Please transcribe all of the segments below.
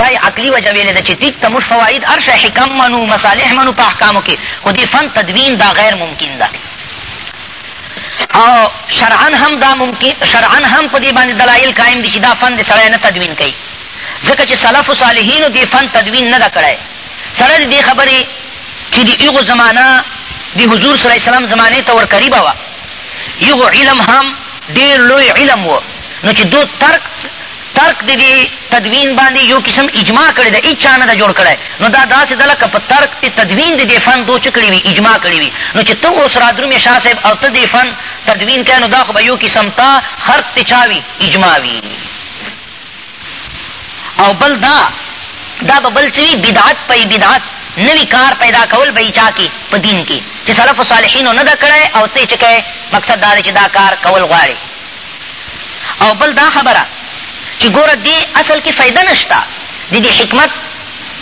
دا یې عقلي وجه ویلې ده چې ټیک ده موږ فواید هر شی حکم منو، مصالح منو په احکامو کې خو دې فن تدوین دا غیر ممکن ده او شرعا هم دا ممکن شرعا هم په دې باندې دلایل قایم دي چې دا فن دې سړی نه تدوین کوي ځکه چې سلف صالحینو دې فن تدوین نه ده کړی سره د دې خبرې چې د هغو زمانه د حضور صلی الله علیه وسلم زمانې ته ورقریبه وه یغو علم هم ډیر لوی علم و نو چې دو ترک ترک د دې تدوین باندې یو قسم اجماع کړې ده، هیچا نه ده جوړ کړی، نو دا داسې ده لکه په ترک د تدوین د دې فن دو څه کړي وي، اجماع کړې وي، نو چې ته اوس رادرومې شاه صاحب او ته دې فن تدوین کوې، نو دا خو به یو قسم تا خرق د چا وي، اجماع وي. او بل دا، دا به بل څه وي، بدعت پۀ بدعت، نوی کار پیدا کول به وي چا کې، په دین کې، چې سلفو صالحینو نه ده کړی او ته یې څه کوې، مقصد دا دی چې دا کار کول غواړې. او بل دا خبره چی ګوره دی اصل کی فایده نشته دی دی حکمت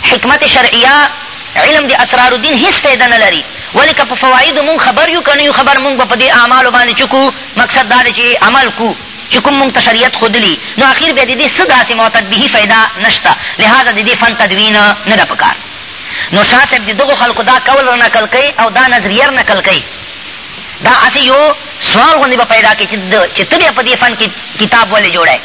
حکمت شرعیه علم دی اسرار الدین هیڅ فایده نلری ولی که په فوایدو مونږ خبر یو که نه یو خبر مونږ به په دی اعمالو باندی چکو مقصد دا دی چی عمل کو چی کوم مونږ ته شریعت ښودلی نو اخیر بیا دی دی څه داسی معتد به فایده نشته لهذا دی دی فن تدوین نه ده پکار نو شاه صاحب دی دغو خلکو دا قول رنقل کړي او دا نظریه رنقل کړي دا هسې يو سوال غوندې به پيدا کړي چې ته بيا په دې فن کې کتاب ولې جوړوې؟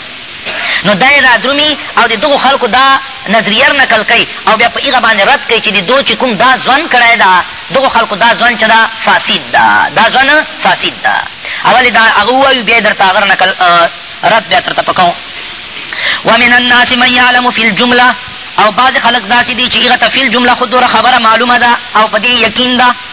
نو دا يې رادرومي او د دغو خلکو دا نظرير نقل کوي او بيا په هغه باندې رد کوي چې د دوئ چې کوم دا ظن کړی ده، دغو خلکو دا ظن چې ده فاسد ده، دا ظن فاسد ده. اول دا هغه ووايو بيا يې درته هغه نقل رد بيا درته په کوم. ومن الناس من يعلم في الجمله او بعضې خلک داسې دي چې هغه ته في الجمله خو دوره خبره معلومه ده او په دې يقين ده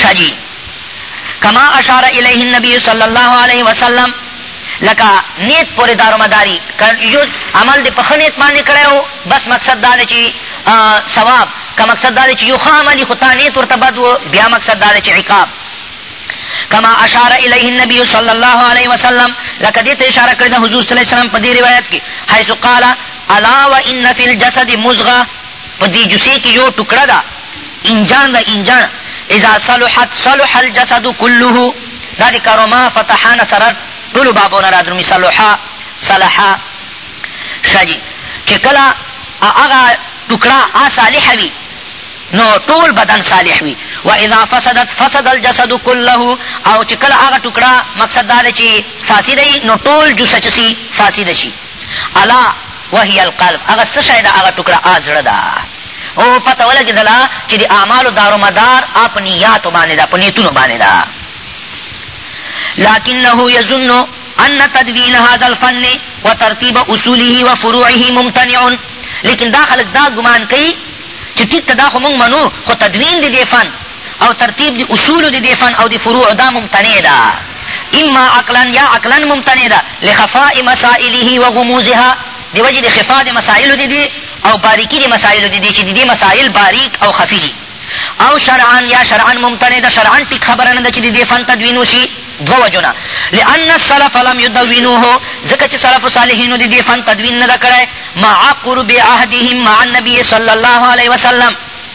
ښه جي کما اشار الیه النبی صلی الله علیه وسلم لکه نیت پورې دارومداري که یو عمل دې په ښه نیت باندې کړی و بس مقصد دا دی چې ثواب که مقصد دا دی چې یو ښه عمل یې خو تا نیت ورته بد و بیا مقصد دا دی چې عقاب کما اشار الیه النبی صلی الله علیه وسلم لکه دې ته اشاره کړې ده حضور صلی الله علیه وسلم په دې روایت کې حیث قال الا وان فی الجسد مزغه په دې جوسې کې يو ټوکړه ده انجان ده انجان اذا صلحت صلح الجسد كله دا د کروما فتحان سره ټولو بابو نه رادرومي صلحا صلحا شاجي چې کله هغه ټوکړه آ صالح وي نو ټول بدن صالح وي و اذا فسدت فسد الجسد كله او چې کله هغه ټوکړه مقصد دا دی چې فاسد وي نو ټول جسد چې فاسد شي الا وهي القلب، هغه څه شی ده، هغه ټوکړه آ زړه ده. او پته ولګېدله چې د اعمالو دارومدار آ په نیاتو باندې ده، په نیتونو باندې ده. لکنه یظن ان تدوین هذا الفن وترتیب اصوله وفروعه ممتنع، لیکن دا خلک دا ګمان کوي چې ټیک ده دا خو موږ منو خو تدوین د دې فن، او ترتیب د اصولو د دې فن او د فروعو دا ممتنع ده اما عقلا یا عقلا ممتنع ده لخفاء مسائله و غموضها د وجې د خفاء د مسائلو د دې او باریکي د مسائلو د دې چې د دې مسائل باریک او خفي دي او شرعا یا شرعا ممتنع ده شرعا ټیک خبره نه ده چې د دې فن تدوین وشي دوه وجونه لان السلف لم يدونوه ځکه چې سلف صالحینو د دې فن تدوین نه ده کړی مع قرب عهدهم مع النبي صلی الله علیه وسلم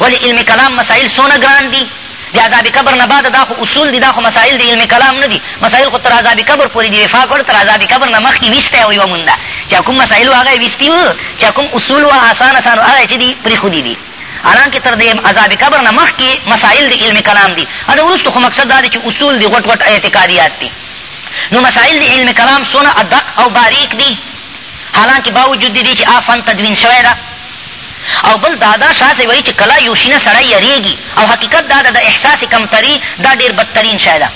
ولې علم کلام مسائل څونه ګران دي د عذاب قبر نه بعد دا خو اصول دي دا خو مسائل د علم کلام نه دي مسائل خو تر عذاب قبر پورې دي وفا کړ تر عذاب قبر نه مخکې ویستی او یوه مونده چې کوم مسائل و هغه یې ویستي وو چې کوم اصول و آسان آسان و هغه یې چې دي پرېښودي دي حالانکه تر دې عذاب قبر نه مخکې مسائل د علم کلام دي او د وروسته خو مقصد دا دی چې اصول دي غټ غټ اعتقادیات دي نو مسائل د علم کلام څونه ادق او باریک دي حالانکه باوجود دې چې آ فن تدوین شوی ده او بل داده شاه صیب وایی چی کله یو شی نه سړی یریږی او حقیقت داده د احساس کمتری دا ډیر بدترین شی ده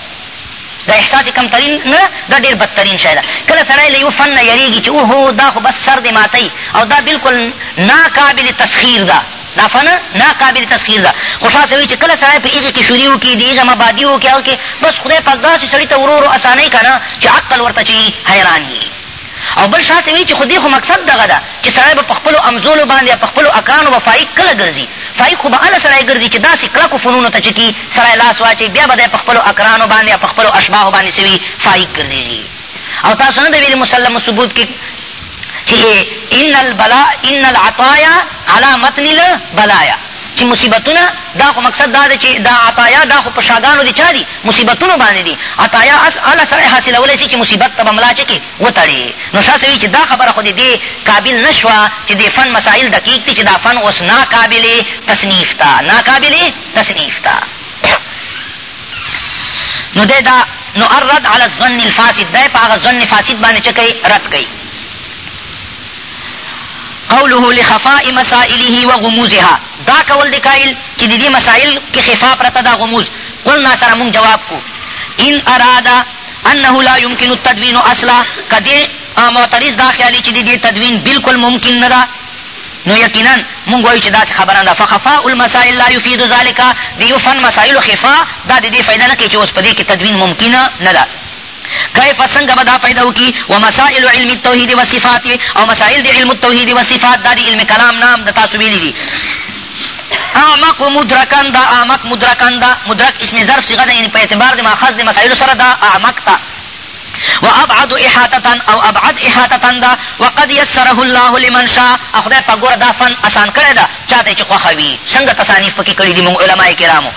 د احساس کمتری نه دا ډیر بدترین شی ده کله سړی له یو فن نه یریږی چی اوهو دا خو بس سر دی ماتی او دا بالکل ناقابل تسخیر ده دا فن ناقابل تسخیر ده خو شاه صیب چی کله سړی په هغه کی شوری وکی دی هغه مبادی وکی هغه بس خدای پاک داسی سړی ته ورو ورو اسانی کنه چی عقل ورته چی حیران یی او بل شاه سوي چي خو دي خو مقصد دغه ده چي سړی به په خپلو امزولو باندي او په خپلو اکرانو به فائق کله ګرځي؟ فائق خو به هله سړی ګرځي چي داسي کلکو فنونو ته چکي سړی لاس واچوي بيا به دی په خپلو اکرانو باندي او په خپلو اشباهو باندي سوي فائق ګرځيږي او تاسو نه ده ويلي مسلم الثبوت کي چي ان البلاء ان العطايا على متن البلايا. چی مصیبتونه دا خو مقصد دا دی چی دا عطایا دا خو په شاګانو دی چا دی مصیبتونو باندی دی عطایا اس اله سړی حاصلولی سی چی مصیبت ته به ملا چکی وتړی نو شاه سوی چی دا خبره خو دی دی قابل نه شوه چی دی فن مسائل دقیق دی چی دا فن اوس نا قابل تصنیف تا نا قابل تصنیف تا نو دی دا نو الرد علی الظن الفاسد دی په هغه ظن فاسد باندې چکی رد کئی قوله لخفاء مسائله وغموضها، دا قول د قائل چې د دې مسائل کې خفاء پرته ده، غموض، قلنا سره مونږ جواب کړو، ان اراد انه لا يمکن التدوين اصلا، که دې معترض دا خیالي چې د دې تدوین بالکل ممکن نه ده، نو یقینا مونږ وایو چې داسې خبره نه ده، فخفاء المسائل لا يفيد ذلک، د یو فن مسائلو خفاء دا د دې فائده نه کوي چې اوس په دې کې تدوین ممکن نه ده. کیف څنګه به دا فائده وکړي ومسائل علم التوحید والصفات او مسائل د علم التوحید والصفات دا د علم کلام نام د تاسو ویلي دي اعمق مدرکان دا اعمق مدرکان دا مدرک اسم ظرف صيغه ده یعنی په اعتبار د ماخذ د مسائل سره دا اعمق تا و ابعد احاطه او ابعد احاطه دا وقد يسره الله لمن شاء خدای په ګور دا فن آسان کړی دا چاته چې خوښوي څنګه تصانیف پکې کړی دي موږ علما کرامو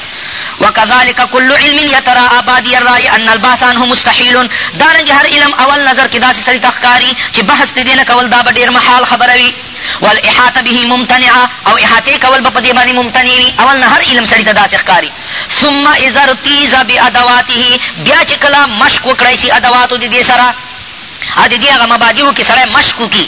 وکذالک کل علم یتراء بادی الرای ان البحث عنه مستحیل دارنګه هر علم اول نظر کې داسې سړي ته ښکاري چې بحث د دې نه کول دا به ډېر محال خبره وي والاحاطه به ممتنعه او احاطه کول به په دې باندې ممتنع وي اول نه هر علم سړي ته داسې ښکاري ثم اذا ارتیز بادواته بیا چې کله مشق وکړای شي ادواتو د دې سره ا د دې هغه مبادیو کې سره مشق وکړي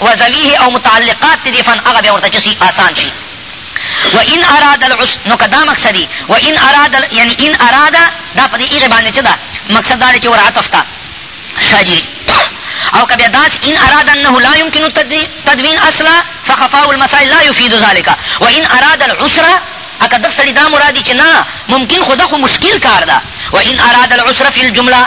وزویه او متعلقات د دې فن هغه بیا ورته چه سي آسان شي وان اراد العس نو که دا مقصدي وان اراد ال... یعنی ان اراد دا په دې هغې باندې څه ده مقصد دا دی چې ور عطف ته شاجري او که بیا داس ان اراد انه لا يمكن تدوین اصلا فخفاء المسائل لا يفيد ذلك وان اراد العسر اکه دغه سړي دا مرادي چې نه ممکن خو دا خو مشکل کار ده وان اراد العسر في الجمله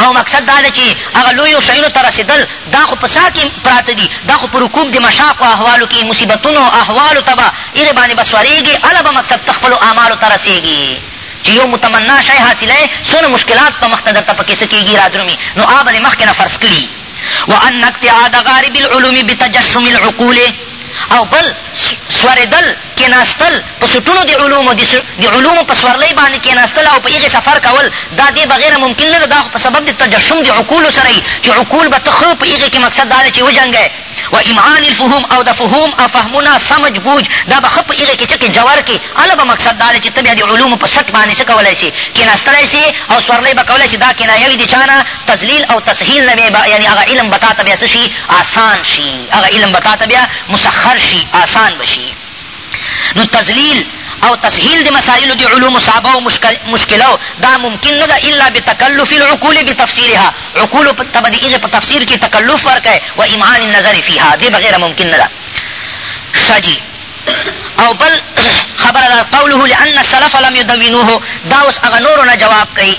او مقصد دا ده چي هغه لويو شيونو ته رسېدل دا خو په څاه کي پراته دي، دا خو په رکوب د مشاقو احوالو کي مصيبتونو احوالو ته به هغې باندي به سورېږې هله به مقصد ته خپلو اعمالو ته رسېږې چي يو متمنا شی حاصلوې څونه مشکلات په مخ ته درته پکي څه کېږي رادرومي نو هغه به دي مخکي نه فرض کړي وان اقتعاد غارب العلوم بتجشم العقول او بل سورېدل کېناستل، په سټونو د علومو، د د علومو په سورلۍ باندې کېناستل او په هغې سفر کول، دا دې بغېره ممکن نه ده، دا خو په سبب د تجشم د عقولو سره يي، چې عقول به ته ښه په هغې کې مقصد دا دی چې وجنګی، و امعان الفهوم او د فهوم او فهمونه، سمج بوج، دا به ښه په هغې کې څه کې جور کې، هله به مقصد دا دی چې ته بیا د علومو په سټ باندې څه کولای شې، کېناستلای شې او سورلۍ به کولای شې، دا کنایه وي د چا نه؟ تذلیل او تسهیل نه، بیا به یعنې هغه علم به تا ته بیا څه شي؟ اسان شي، هغه علم به تا ته بیا. مسخر شي، آسان به شي. نو تذلیل او تسهیل د مسایلو د علومو صعبه او مشکلو دا ممکن نه ده الا بتکلف العقول بتفسیرها، عقولو ته به د هغې په تفسیر کښې تکلف ورکړې و امعان النظر فیها، دې بغیر ممکن نه ده. ښه جي. او بل خبره دا قوله لأن السلف لم يدونوه دا اوس هغه نورو نه جواب کوي.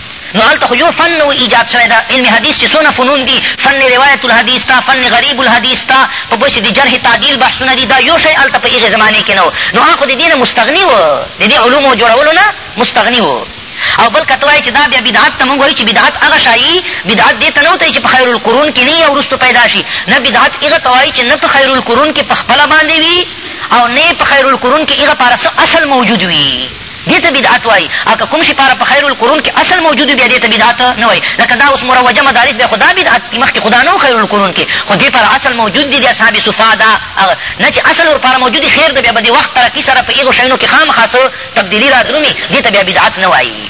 نو هلته خو یو فن نو ایجاد شوی ده علم حدیث چې څونه فنون دي فن روایت الحدیث ته فن غریب الحدیث ته په بوسې د جرح تعدیل بحثونه دي دا یو شی هلته په هغې زمانې کې نه و نو هغه خو د دې نه مستغني و د دې علومو جوړولو نه مستغني و او بل کته وایي چې دا بیا بدعت ته مونږ وایو چې بدعت هغه شایي بدعت دې ته نه وتایي چې په خیر القرون کې نه یا وروسته پیدا شي نه بدعت هغه ته وایي چې نه په خیر القرون کې په خپله باندې وي او نه په خیر القرون کې هغه پاره اصل موجود وي دې ته بدعت وايي او که کوم شي پاره په خيرالقرون کښې اصل موجود وي بيا دې ته بدعت نه وايي لکه دا اوس مروجه مدارس بيا خو دا بدعت دي مخکې خو دا نه وو خيرالقرون کښې خو دې پاره اصل موجود دي دې اصحاب صفا دا هغه نه چې اصل ورپاره موجود دي خير ده بيا به د وخت ترقي سره په هغو شيانو کښې خامخا څه تبديلي رادرومي دې ته بيا بدعت نه وايي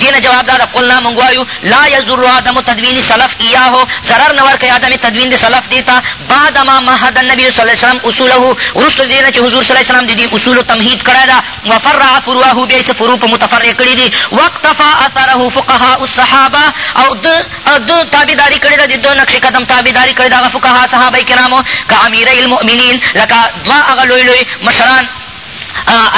دې نه جواب دا ده، قلنا مونږ وایو، لا یضر عدم تدوین سلف ایاه، ضرر نه ورکوي عدم تدوین د سلف دې ته، بعد ما مهد النبی صلی الله علیه وسلم اصوله، وروسته د دې نه چې حضور صلی الله علیه وسلم د دې اصولو تمهید کړی ده، وفرع فروعه، بیا یې څه فروع په متفرع کړي دي، واقتفی اثره فقهاء الصحابه، او د ده تابعداري کړې ده، د ده نقش قدم تابعداري کړې ده هغه فقهاء صحابه کرامو، کاميري المؤمنين، لکه دوه هغه لوی لوی مشران،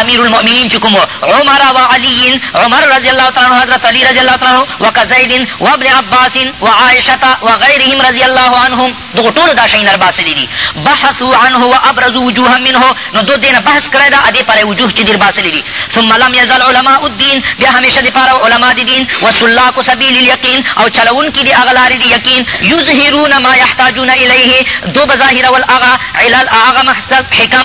امیرالمؤمنین چې کوم عمر و علی عمر رضی الله تعالی عنہ حضرت علی رضی الله تعالی عنہ وکزید و ابن عباس و عائشه و غیرهم رضی الله عنهم دغه ټول دا شین ارباسلی دي بحثوا عنه و ابرز وجوها منه نو دو دینه بحث کړی دا ادي پر وجوه چې دیر باسلی دي ثم لم یزل علماء الدین بیا همیشه دي پر علماء دي دین و سلاک سبیل الیقین او چلون کې دي اغلار دي یقین یظهرون ما یحتاجون الیه دو بظاهر والاغا علل اغا محسد حکم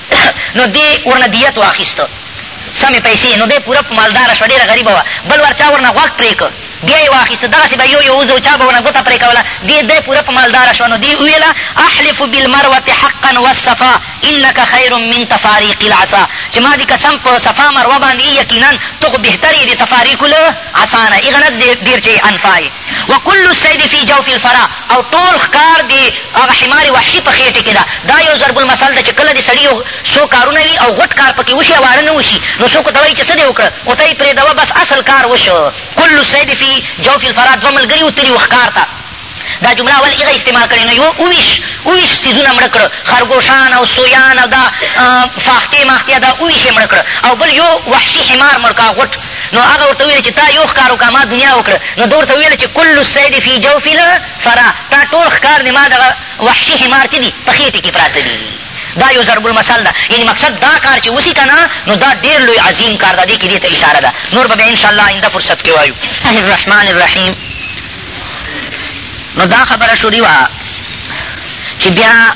نو دې ورنه ديت واخيست، سمې پيسې، نو دی پوره مالداره شو، ډېره غريبه وه، بل وار چا ورنه غوږ پرې کړ، بيا يې واخيست، دغسې به يو يو وځو، چا به ورنه ګوته پرې کوله، دې دی پوره په مالداره شو، نو دې وويل، احلف بالمروة حقا والصفا انک خير من تفاريق العصا، چې ما دې قسم په صفا مروه باندې يې يقيناً ته خو بهتر يې د تفاريق العصا نه، اغنت دې ډېر چې انفا يې، وکل الصيد في جوف الفرا، او ټول ښکار دي هغه حمار وحشي په خېټې کې ده. دا یو ضرب المثل ده چې کله دې سړي یو څو کارونه وي او غوټ کار پکې وشي او اړه نه وشي نو څوک ورته وايي چې څه دې وکړه اوته یې پرېږدوه بس اصل کار وشو. کل الصید فی جوف الفرا دوه ملګري وتلي وو ښکار ته دا جمله اول هغه استعمال کړې نو یوه اوویشت اوویشت څیزونه مړه کړه خرګوشان او سویان او دا فاختې ماختې دا اوویشت یې مړه کړه او بل یو وحشي حمار مړ کړه هغه غوټ نو هغه ورته وویل چې تا یو ښکار وکړ، ما دنیا وکړه. نو ده ورته وویل چې کل الصید فی جوف الفرا، تا ټول ښکار دې ما دغه وحشي حمار چې دي په خېټې کې پراته دي. دا یو ضرب المثل ده، یعنې مقصد دا کار چې وشي که نه نو دا ډېر لوی عظیم کار ده، دې کې دې ته اشاره ده. نور به بیا ان شاء الله آینده فرصت کې وایو. الله الرحمن الرحیم نو دا خبره شروع وه چې بیا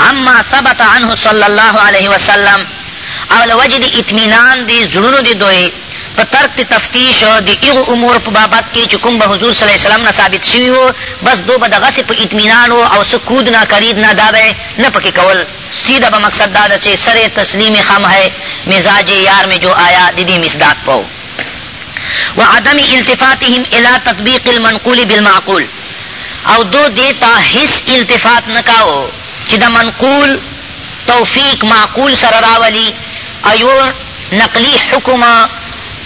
عما ثبت عنه صلی الله علیه وسلم او له وجې د اطمینان د زړونو د دوی په ترک د تفتیش د هغو امور په بابت کې چې کوم به حضور صلی الله علیه وسلم نه ثابت شوي وو بس دو به دغسې په اطمینان وو او څه کود نه کرید نه دا به نه پکې کول سیده به مقصد دا ده چې سر تسلیم خم ہے مزاج یار میں جو آیا د دې مصداق پو وعدم التفاتهم الی تطبیق المنقول بالمعقول او دو دې ته هیڅ التفات نه کاوه چې د منقول توفیق معقول سره راولي او یو نقلي حکم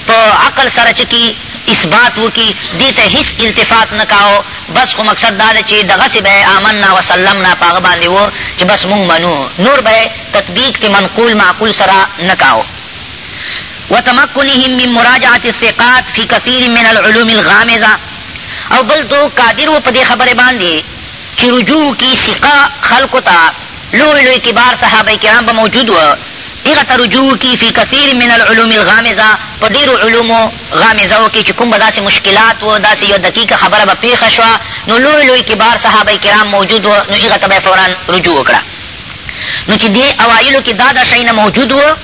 په عقل سره چې کی اثبات وکړي دې ته هیڅ التفات نه کاوه بس خو مقصد دا دی چې دغسې به یې آمنا وسلمنا په هغه باندې و چې بس مونږ منو نور به یې تطبیق د منقول معقول سره نه کاوه وتمکنهم من مراجعة الثقات في كثير من العلوم الغامضة او بل دو قادر و په دې خبره باندې چې رجوع وکړي ثقه خلکو ته لوی لوی کبار صحابه کرام به موجود و هغه ته رجوع وکړي في كثير من العلوم الغامضة په ډېرو علومو غامضو کې چې کوم به داسې مشکلات و داسې یو دقیقه خبره به پېښه شوه نو لوی لوی کبار صحابه کرام موجود و نو هغه ته به یې فورا رجوع وکړه نو چې دې اوایلو کې دا دا شیونه موجود وو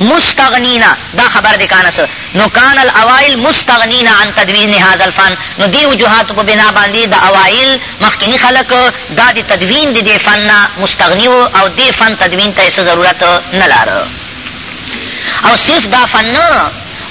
مستغنین دا خبر دی کانه سو نو کان الاوائل مستغنین عن تدوین هذا الفن نو دی وجوهات په بنا باندې د اوائل مخکینی خلق دا د تدوین د دې فن مستغنی او دې فن تدوین ته څه ضرورت نه لاره او صرف دا فن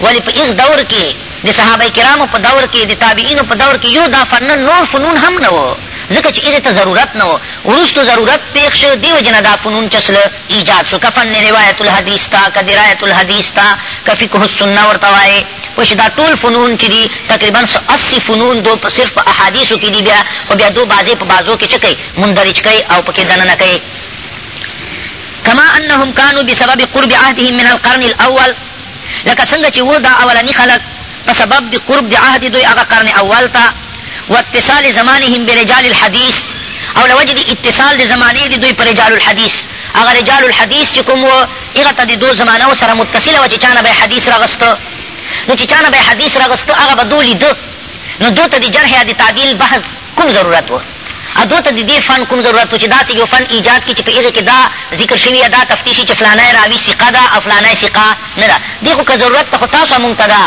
ولی په یو دور کې د صحابه کرامو په دور کې د تابعینو په دور کې یو دا فن نور فنون هم نه وو ځکه چې هغې ته ضرورت نه وو وروسته ضرورت پېښ شو دې وجې نه دا فنون چسل ایجاد شو که فن روایت الحدیث ته که درایت الحدیث ته که فقه السنه ورته وایې پوه شوې دا ټول فنون چې دي تقریبا څه اسی فنون دو په صرف په احادیثو کې دي بیا خو بیا دو بعضې په بعضو کې څه کوي مندرج کوي او په کې دننه کوي کما انهم کانو بسبب قرب عهدهم من القرن الاول لکه څنګه چې وو دا اولني خلک په سبب د قرب د عهد دوی هغه قرن اول ته واتصال زمانهم برجال الحديث او له وجې د اتصال د زمانې د دوی په رجال الحديث هغه رجال الحديث چې کوم وو هغه ته د دو زمانو سره متصله وه چې چا نه به یې حدیث راغسته نو چې چا نه به یې حدیث راغسته هغه به دو لیده نو دو ته د جرح یا د تعدیل بحث کوم ضرورت وو ادو ته ددې فنډ کوم ضرورت و چې داسې يو فنډ ايجاد کړي چې په هغې کې دا ذکر شوي يا دا تفتيش شي چې فلانی راوي ثقه ده او فلانی ثقه نه ده دې خو که ضرورت ته خو تاسو او مونږ ته ده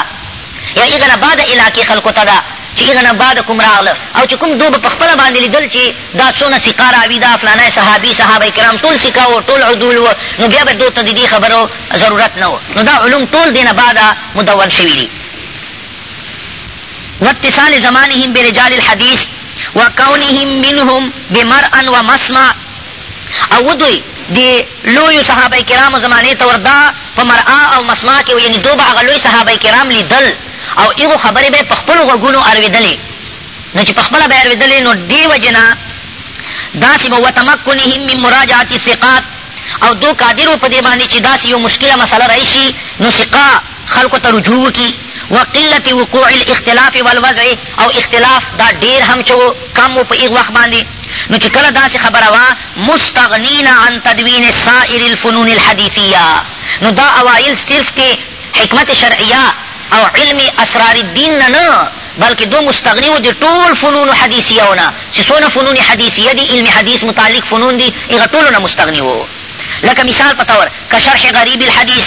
يا هغه نه بعد علاقې خلکو ته ده چې هغه نه بعد کوم راغله او چې کوم دوی به په خپله باندې ليدل چې دا څونه ثقه راوي ده فلانی صحابي صحابه کرام ټول ثقه و ټول عدول و نو بيا به دوی ته ددې خبرو ضرورت نه و نو دا علوم ټول دې نه بعد مدون شوي دي واتصال زمانهم برجال الحدیث وکونهم منهم بمرأ ومسمع او ودوی د لویو صحابه کرامو زمانې ته ورده په مرأ او مسمع کې وو، یعنې دوئ به هغه لوی صحابه کرام لیدل او هغو خبرې به یې په خپلو غوږونو اورېدلې، نو چې پخپله به یې اورېدلې نو دې وجې نه داسې به وتمکنهم من مراجعة الثقات او دوئ قادر وو په دې باندې چې داسې یو مشکله مسئله راشي نو ثقه خلکو ته رجوع وکړي، وقلت وقوع الاختلاف والوضع او اختلاف دا ډېر هم چې و کم و په هغه وخت باندې نو چې کله داسې خبره وه مستغنین عن تدوین سائر الفنون الحدیثیه نو دا اوایل صرف تې حکمت شرعیه او علم اسرار الدین نه نه بلکې دو مستغني و د ټول فنون حدیثیه نه چې څونه فنون حدیثیه دي علم حدیث متعلق فنون دي هغه ټولو نه مستغني و لکه مثال په طور که شرح غریب الحدیث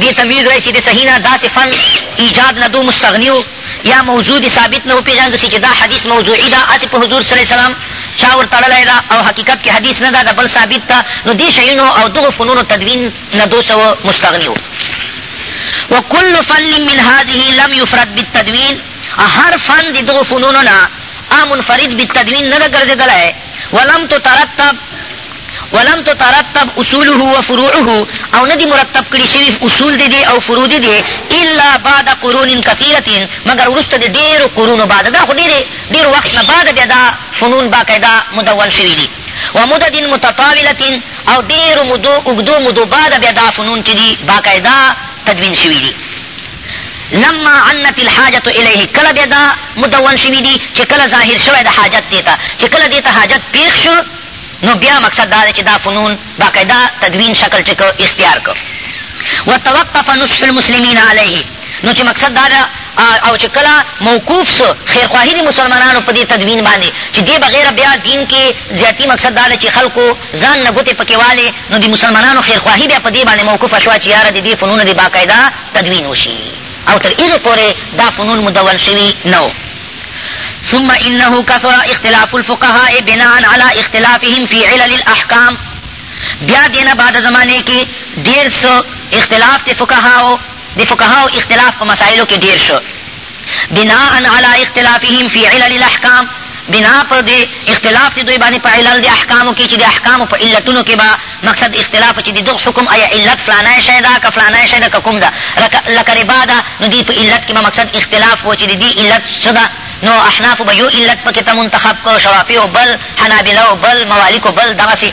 دې ته ویل راشي د صحیح نه داسې فن ایجاد نه دو مستغني و یا موضوع دې ثابت نه وپېژاندو شي چې دا حدیث موضوعي ده هسې په حضور صلی الله علیه وسلم چا ور تړلی ده او حقیقت کې حدیث نه ده د بل ثابت ده نو دې شیونو او دغو فنونو تدوین نه دو څه مستغني و وکل فن من هذه لم یفرد بالتدوین هر فن د دغو فنونو نه امنفرد بالتدوین نه ده ګرځېدلی ولم تترتب ولم تترتب اصوله و فروعه او ندی مرتب کړی شوی اصول دی دی او فروع دی دی الا بعد قرون کثیرت مگر ورسته دی ډیرو قرونو بعد دا خو ډیر ډیر وخت نه بعد بیا دا فنون باقاعده مدون شوی دی و مدد متطاولت او ډیرو مدو اوږدو مدو بعد بیا دا فنون چې دی باقاعده تدوین شوی دی لما عنت الحاجة الیه کله بیا دا مدون شوي دي چې کله ظاهر شوی د حاجت دې ته چې کله دې ته حاجت پېښ شو نو بیا مقصد دا دی چې دا فنون باقاعده تدوین شکل ټکو اختیار کړو وتوقف نصح المسلمین علیه نو چې مقصد دا ده او چې کله موقوف سو خیرخواهي د مسلمانانو په دې تدوین باندې چې دې بغیر بیا دین کې زیاتی مقصد دا ده چې خلکو ځان نه ګوتې پکې والې نو د مسلمانانو خیرخواهي بیا په دې باندې موقوفه شوه چې یاره د دې فنونو د باقاعده تدوین وشي او تر هغې پورې دا فنون مدون شوي نه وو. ثم انه کثر اختلاف الفقهاء بناء علی اختلافهم فی علل الاحکام بیا دې نه بعد زمانې کې ډېر څه اختلاف د فقهاوو د فقهاوو اختلاف په مسایلو کې ډېر شو. بناء علی اختلافهم فی علل الاحکام، بنا پر دې اختلاف چې دوی باندې په علل د احکامو کې چې د احکامو په علتونو کې به مقصد اختلاف چې د دغه حکم ایا علت فلانی شی ده که فلانی شی ده که کوم ده لکه ربا ده نو دې په علت کې به مقصد اختلاف و چې د دې علت څه ده نو احنافو به یو علت پکې ته منتخب کړو شوافیو بل حنابلو بل موالیکو بل دغسې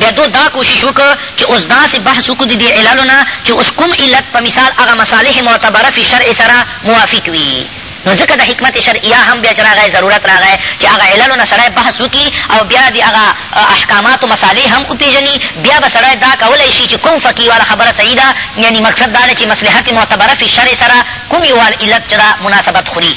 بیا دو دا کوشش وکړ چې اوس داسې بحث وکړو د دې عللو نه چې اوس کوم علت په مثال هغه مصالح معتبره فی الشرع سره موافق وي نو ځکه د حکمت شرعیه هم بیا چې راغی ضرورت راغی چې هغه عللو نه سړی بحث وکړي او بیا د هغه احکاماتو مصالح هم وپېژني بیا به سړی دا کولی شي چې کوم فقیه والا خبره صحیح ده یعنی مقصد دا دی چې مصلحت معتبره فی الشرع سره کوم یو علت چې دا مناسبت خوري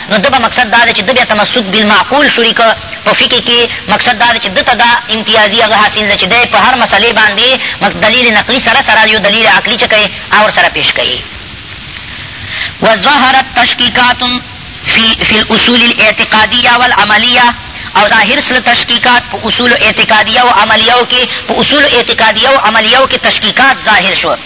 نو دبه مقصد دا دی چې ده بیا تمسک بالمعقول شروع کړ په فقه کې مقصد دا دی چې ده ته دا امتیازي هغه حاصل ده چې دی په هر مسئلې باندې دلیل نقلي سره سره یو دلیل عقلي چې کوي هغه ورسره پیش کوي وظهرت تشکیکات فی فی الاصول الاعتقادیه والعملیه او ظاهر سره تشکیکات په اصول اعتقادیه او عملیه کې په اصول اعتقادیه او عملیه کې تشکیکات ظاهر شو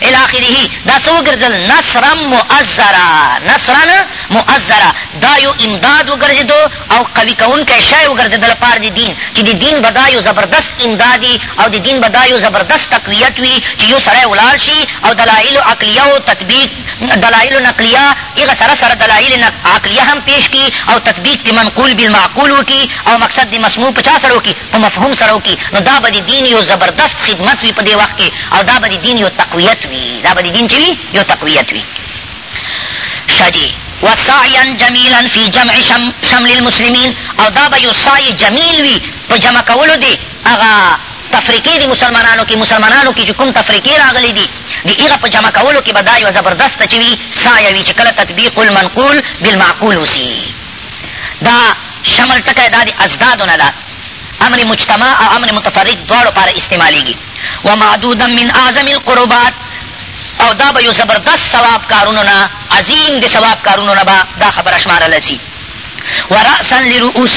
الی آخره دا څه وګرځېدل نصرا مؤزرا نصرا مؤزرا دا یو امداد وګرځېدو او قوي کوونکی شی وګرځېدو لپاره د دین چې د دین به دا یو زبردست امداد وي او د دین به دا یو زبردست تقویت وي چې یو سړی ولاړ شي او دلایل عقلیه او تطبیق دلایل نقلیه هغه سره سره دلایل عقلیه هم پیش کړي او تطبیق د منقول بالمعقول وکړي او مقصد د مسموع په چا سره وکړي په مفهوم سره وکړي نو دا به د دین یو زبردست خدمت وي په دې وخت کې او دا به د دین یو تقویت وي دا به د دین چې وي یو تقویت وي ښه جي وسعیا جمیلا فی جمع شمل المسلمین او دا به یو سعی جمیل وي په جمع کولو دی هغه تفریقې دي مسلمانانو کې مسلمانانو کې چې کوم تفریقې راغلي دي د هغه په جمع کولو کې به دا یوه زبردسته چې وي سعی وي چې کله تطبیق المنقول بالمعقول وسي دا شمل ټکی دا د ازدادو نه ده امر مجتمع او امر متفرد دواړو پاره استعمالیږي و معدودا من اعظم القربات او دا به یو زبردست ثواب کارونو نه عظیم د ثواب کارونو نه به دا خبره شمارل شي و راسا لرؤوس